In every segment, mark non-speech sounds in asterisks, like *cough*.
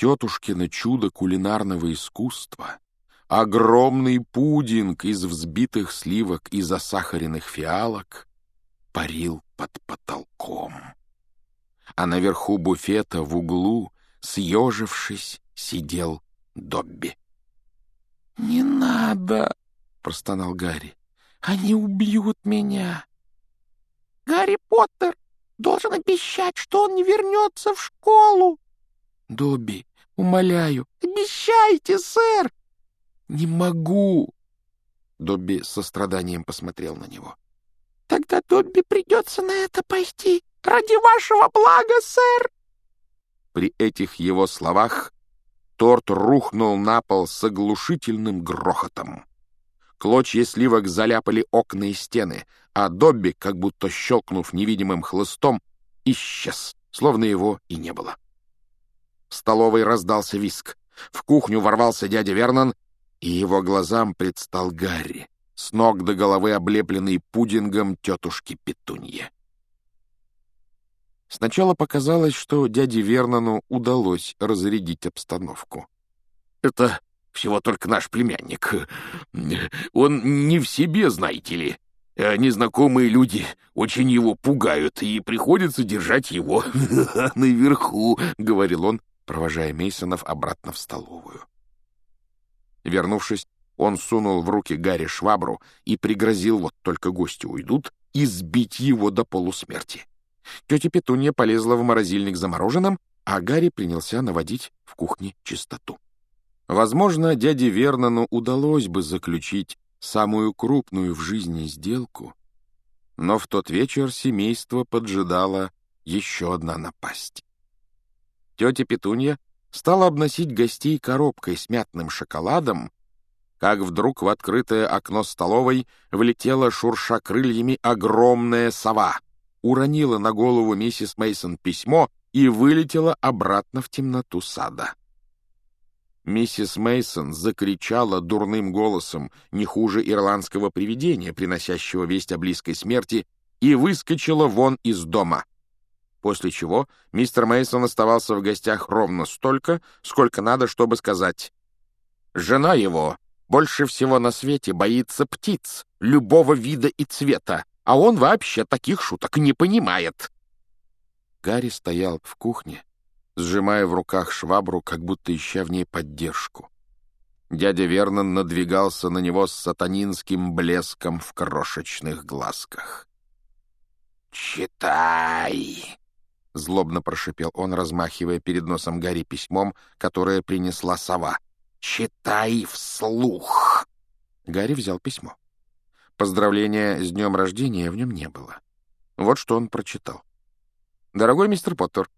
тетушкино чудо кулинарного искусства, огромный пудинг из взбитых сливок и засахаренных фиалок, парил под потолком. А наверху буфета в углу, съежившись, сидел Добби. «Не надо!» — простонал Гарри. «Они убьют меня!» «Гарри Поттер должен обещать, что он не вернется в школу!» «Добби, умоляю!» «Обещайте, сэр!» «Не могу!» Добби со страданием посмотрел на него. «Тогда Добби придется на это пойти. Ради вашего блага, сэр!» При этих его словах торт рухнул на пол с оглушительным грохотом. Клочья сливок заляпали окна и стены, а Добби, как будто щелкнув невидимым хлыстом, исчез, словно его и не было. В столовой раздался виск. В кухню ворвался дядя Вернон, и его глазам предстал Гарри, с ног до головы облепленный пудингом тетушки Петуньи. Сначала показалось, что дяде Вернону удалось разрядить обстановку. «Это всего только наш племянник. Он не в себе, знаете ли. Незнакомые люди очень его пугают, и приходится держать его *laughs* наверху», — говорил он, провожая Мейсонов обратно в столовую. Вернувшись, он сунул в руки Гарри швабру и пригрозил, вот только гости уйдут, избить его до полусмерти. Тетя Петунья полезла в морозильник за мороженым, а Гарри принялся наводить в кухне чистоту. Возможно, дяде Вернону удалось бы заключить самую крупную в жизни сделку, но в тот вечер семейство поджидало еще одна напасть. Тетя Петунья стала обносить гостей коробкой с мятным шоколадом, как вдруг в открытое окно столовой влетела, шурша крыльями, огромная сова, уронила на голову миссис Мейсон письмо и вылетела обратно в темноту сада. Миссис Мейсон закричала дурным голосом, не хуже ирландского привидения, приносящего весть о близкой смерти, и выскочила вон из дома после чего мистер Мейсон оставался в гостях ровно столько, сколько надо, чтобы сказать «Жена его больше всего на свете боится птиц, любого вида и цвета, а он вообще таких шуток не понимает». Гарри стоял в кухне, сжимая в руках швабру, как будто ища в ней поддержку. Дядя Вернон надвигался на него с сатанинским блеском в крошечных глазках. «Читай!» — злобно прошипел он, размахивая перед носом Гарри письмом, которое принесла сова. «Читай вслух!» Гарри взял письмо. Поздравления с днем рождения в нем не было. Вот что он прочитал. «Дорогой мистер Поттер,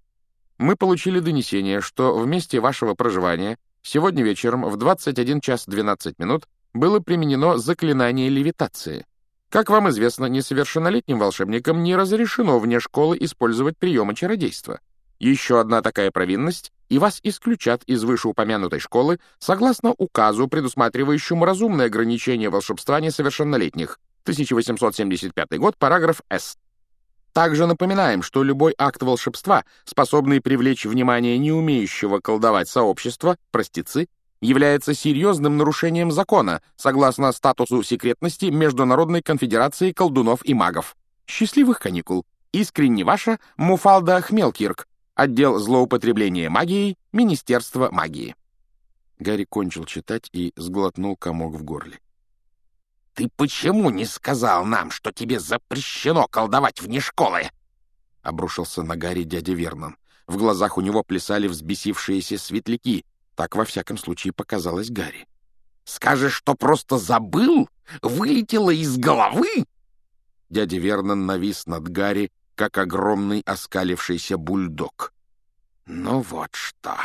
мы получили донесение, что в месте вашего проживания сегодня вечером в 21 час 12 минут было применено заклинание левитации. Как вам известно, несовершеннолетним волшебникам не разрешено вне школы использовать приемы чародейства. Еще одна такая провинность, и вас исключат из вышеупомянутой школы согласно указу, предусматривающему разумное ограничение волшебства несовершеннолетних. 1875 год, параграф С. Также напоминаем, что любой акт волшебства, способный привлечь внимание не умеющего колдовать сообщества, простецы, является серьезным нарушением закона, согласно статусу секретности Международной конфедерации колдунов и магов. Счастливых каникул! Искренне ваша Муфалда Хмелкирк, отдел злоупотребления магией, Министерство магии. Гарри кончил читать и сглотнул комок в горле. «Ты почему не сказал нам, что тебе запрещено колдовать вне школы?» — обрушился на Гарри дядя Вернон. В глазах у него плясали взбесившиеся светляки, так, во всяком случае, показалось Гарри. «Скажешь, что просто забыл? Вылетело из головы?» Дядя Вернон навис над Гарри, как огромный оскалившийся бульдог. «Ну вот что.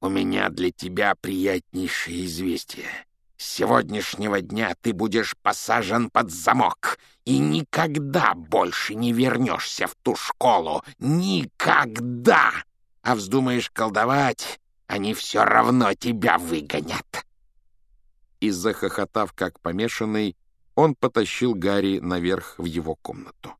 У меня для тебя приятнейшее известие. С сегодняшнего дня ты будешь посажен под замок и никогда больше не вернешься в ту школу. Никогда! А вздумаешь колдовать, они все равно тебя выгонят!» И, захохотав как помешанный, он потащил Гарри наверх в его комнату.